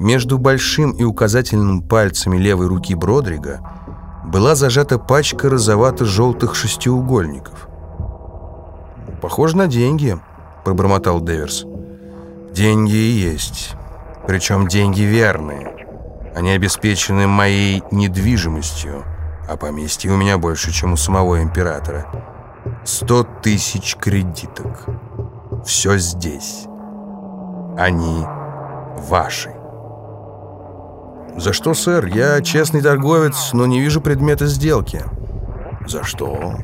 Между большим и указательным пальцами левой руки Бродрига была зажата пачка розовато-желтых шестиугольников. «Похоже на деньги», — пробормотал Деверс. «Деньги и есть. Причем деньги верные. Они обеспечены моей недвижимостью, а поместье у меня больше, чем у самого императора. Сто тысяч кредиток. Все здесь. Они ваши». «За что, сэр? Я честный торговец, но не вижу предмета сделки». «За что?»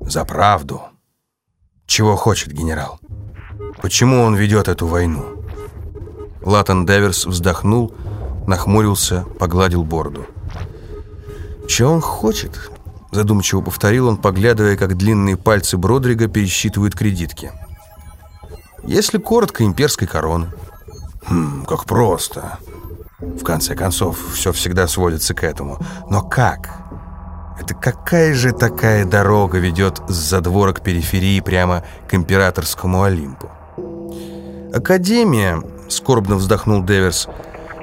«За правду». «Чего хочет генерал? Почему он ведет эту войну?» Латан Деверс вздохнул, нахмурился, погладил бороду. «Чего он хочет?» Задумчиво повторил он, поглядывая, как длинные пальцы Бродрига пересчитывают кредитки. «Если коротко, имперской короны». «Хм, как просто. В конце концов, все всегда сводится к этому. Но как? Это какая же такая дорога ведет с задворок периферии прямо к императорскому Олимпу? Академия, скорбно вздохнул Деверс,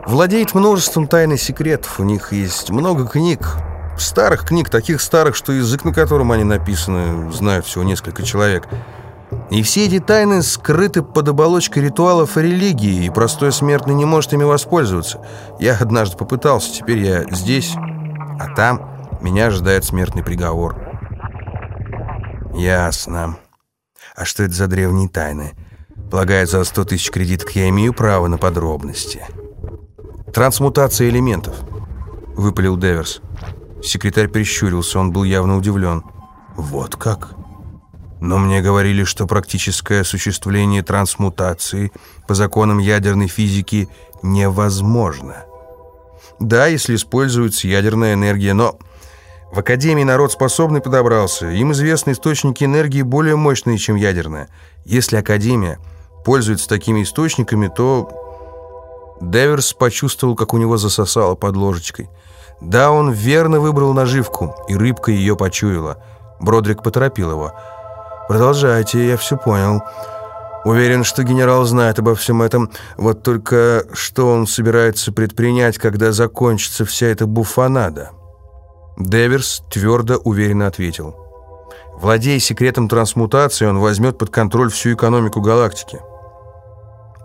владеет множеством тайных секретов. У них есть много книг, старых книг, таких старых, что язык, на котором они написаны, знают всего несколько человек – и все эти тайны скрыты под оболочкой ритуалов и религии, и простой смертный не может ими воспользоваться. Я однажды попытался, теперь я здесь, а там меня ожидает смертный приговор. Ясно. А что это за древние тайны? Полагает, за 100 тысяч кредиток я имею право на подробности. Трансмутация элементов, выпалил Деверс. Секретарь прищурился, он был явно удивлен. Вот как? Но мне говорили, что практическое осуществление трансмутации по законам ядерной физики невозможно. Да, если используется ядерная энергия, но в Академии народ способный подобрался. Им известны источники энергии более мощные, чем ядерная. Если Академия пользуется такими источниками, то... Деверс почувствовал, как у него засосало под ложечкой. Да, он верно выбрал наживку, и рыбка ее почуяла. Бродрик поторопил его – «Продолжайте, я все понял. Уверен, что генерал знает обо всем этом. Вот только что он собирается предпринять, когда закончится вся эта буффонада?» Деверс твердо, уверенно ответил. «Владея секретом трансмутации, он возьмет под контроль всю экономику галактики.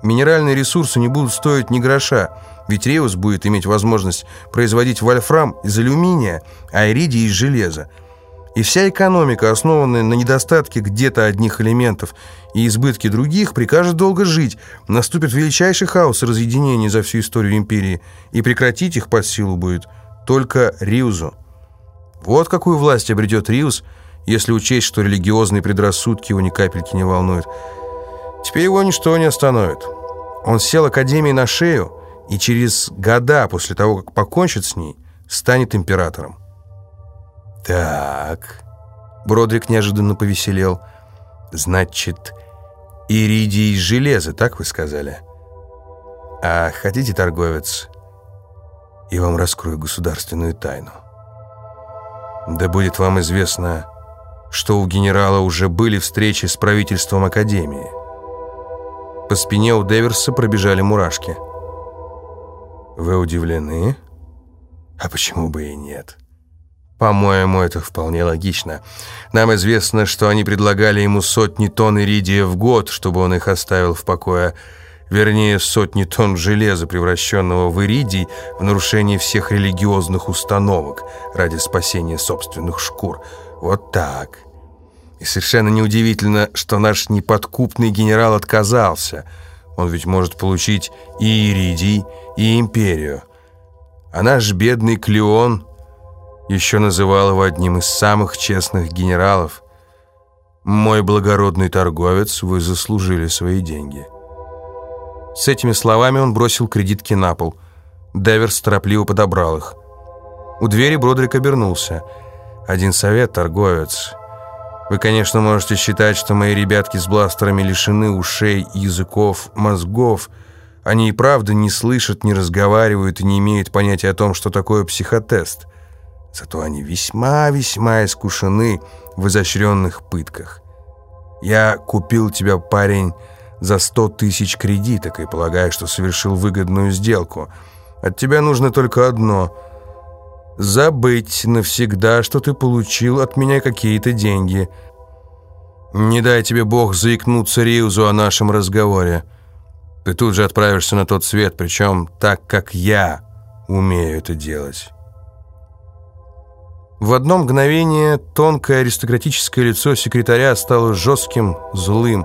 Минеральные ресурсы не будут стоить ни гроша, ведь Реус будет иметь возможность производить вольфрам из алюминия, а иридий из железа. И вся экономика, основанная на недостатке где-то одних элементов и избытке других, прикажет долго жить. Наступит величайший хаос и разъединение за всю историю империи, и прекратить их под силу будет только Риузу. Вот какую власть обретет Риус, если учесть, что религиозные предрассудки его ни капельки не волнуют. Теперь его ничто не остановит. Он сел Академии на шею, и через года после того, как покончит с ней, станет императором. «Так...» Бродрик неожиданно повеселел. «Значит, иридий из железа, так вы сказали? А хотите, торговец, и вам раскрою государственную тайну? Да будет вам известно, что у генерала уже были встречи с правительством Академии». По спине у Деверса пробежали мурашки. «Вы удивлены? А почему бы и нет?» По-моему, это вполне логично. Нам известно, что они предлагали ему сотни тонн иридия в год, чтобы он их оставил в покое. Вернее, сотни тонн железа, превращенного в иридий, в нарушение всех религиозных установок ради спасения собственных шкур. Вот так. И совершенно неудивительно, что наш неподкупный генерал отказался. Он ведь может получить и иридий, и империю. А наш бедный Клеон еще называл его одним из самых честных генералов. «Мой благородный торговец, вы заслужили свои деньги». С этими словами он бросил кредитки на пол. Деверс торопливо подобрал их. У двери Бродрик обернулся. «Один совет, торговец. Вы, конечно, можете считать, что мои ребятки с бластерами лишены ушей, языков, мозгов. Они и правда не слышат, не разговаривают и не имеют понятия о том, что такое психотест». Зато они весьма-весьма искушены в изощренных пытках. Я купил тебя, парень, за сто тысяч кредиток и полагаешь, что совершил выгодную сделку. От тебя нужно только одно — забыть навсегда, что ты получил от меня какие-то деньги. Не дай тебе Бог заикнуться Риузу о нашем разговоре. Ты тут же отправишься на тот свет, причем так, как я умею это делать». В одно мгновение тонкое аристократическое лицо секретаря стало жестким, злым.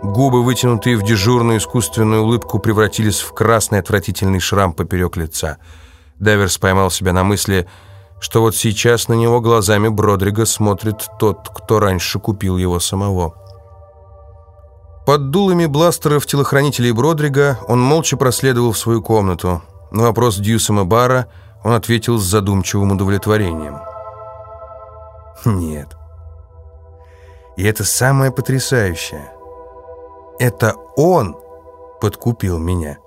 Губы, вытянутые в дежурную искусственную улыбку, превратились в красный отвратительный шрам поперек лица. Даверс поймал себя на мысли, что вот сейчас на него глазами Бродрига смотрит тот, кто раньше купил его самого. Под дулами бластеров телохранителей Бродрига он молча проследовал в свою комнату. На вопрос Дьюсома Бара он ответил с задумчивым удовлетворением. Нет. И это самое потрясающее. Это он подкупил меня.